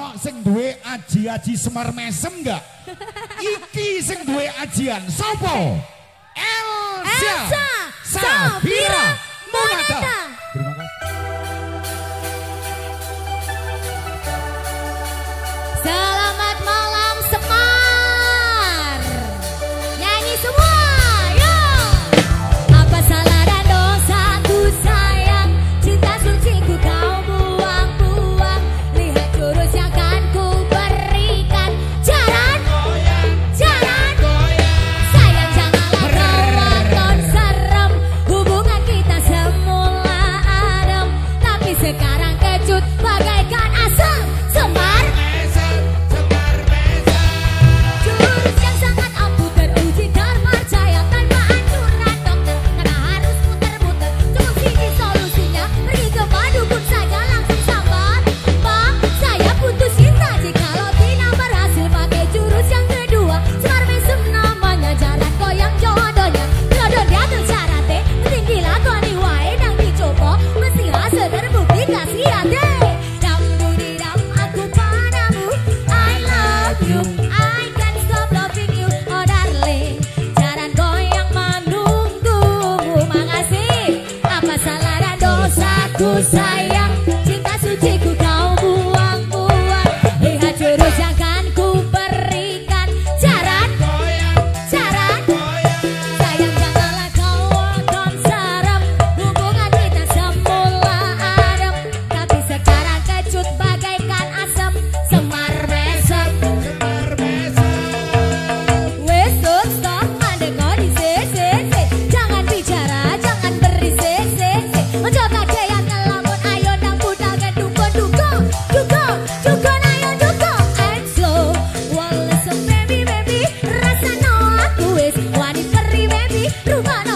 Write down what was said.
ono sing duwe aji-aji Semar Mesem enggak? Iki sing duwe ajian sapa? Elsa, Elsa Safira. ku saya you gonna